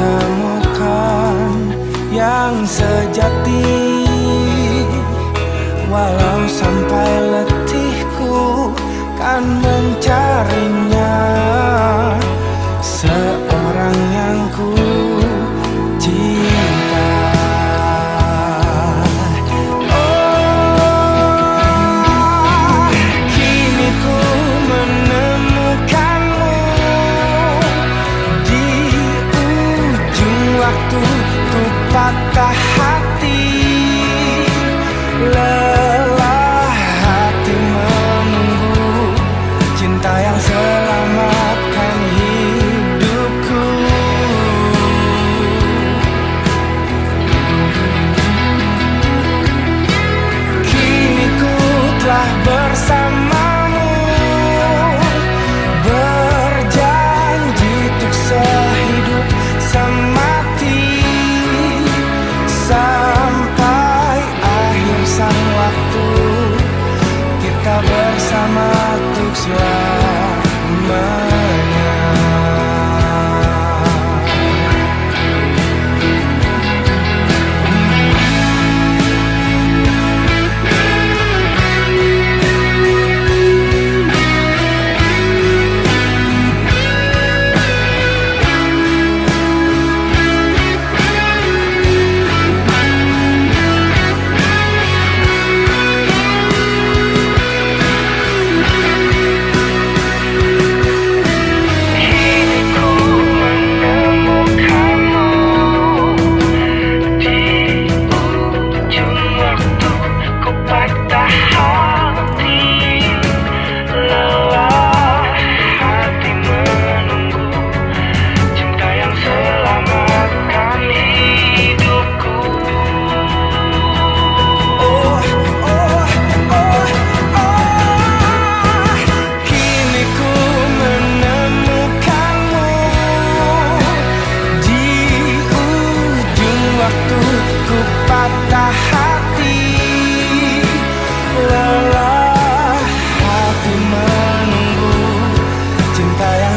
temukan yang sejati. Walau sampai letih hati. Love matuksia patah hati. Lelah hati menunggu cinta yang